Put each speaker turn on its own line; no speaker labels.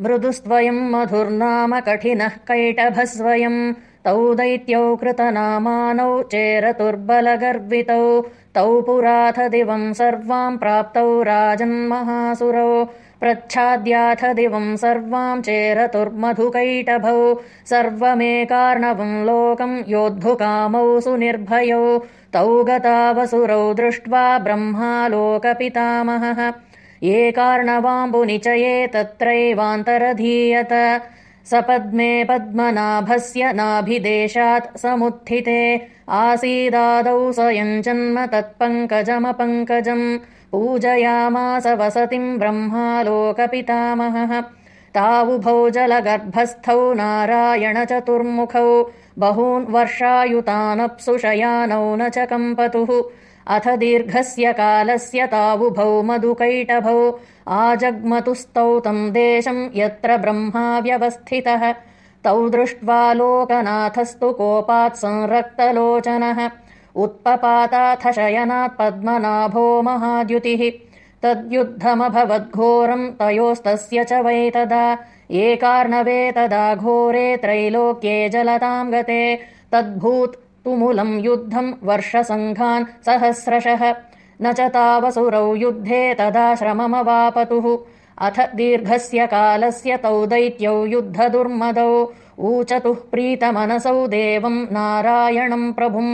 मृदुस्त्वयम् मधुर्नाम कठिनः कैटभस्वयम् तौ दैत्यौ कृतनामानौ चेरतुर्बलगर्वितौ। तौ पुराथ दिवम् सर्वाम् प्राप्तौ राजन्महासुरौ प्रच्छाद्याथ दिवम् सर्वाम् चेरतुर्मधुकैटभौ। सर्वमेकार्णवम् लोकम् योद्धुकामौ सुनिर्भयौ। तौ गतावसुरौ दृष्ट्वा ब्रह्मालोकपितामहः ये कार्णवाम्बुनिचये तत्रैवान्तरधीयत। सपद्मे पद्मनाभस्य नाभिदेशात् समुत्थिते। आसीदादौ स्वयञ्जन्म तत्पङ्कजमपङ्कजम्। पूजयामास वसतिम् ब्रह्मालोकपितामहः तावुभौ जलगर्भस्थौ नारायणचतुर्मुखौ बहून् वर्षायुतानप्सुशयानौ न च कम्पतुः। अथ दीर्घस्य कालस्य तावुभौ मधुकैटभौ आजग्मतुस्तौ तम् देशम् यत्र ब्रह्मा व्यवस्थितः। तौ दृष्ट्वा लोकनाथस्तु कोपात् संरक्तलोचनः। उत्पपाताथ शयनात् पद्मनाभो महाद्युतिः तद्युद्धमभवद्घोरम् तयोस्तस्य च वै तदा। एकार्णवे तदा घोरे त्रैलोक्ये जलताम् गते। तद्भूत् तुमुलम् युद्धम् वर्षसङ्घान् सहस्रशः। न च तावसुरौ युद्धे तदाश्रममवापतुः अथ दीर्घस्य कालस्य तौ दैत्यौ युद्धदुर्मदौ। ऊचतुः प्रीतमनसौ देवम् नारायणम् प्रभुम्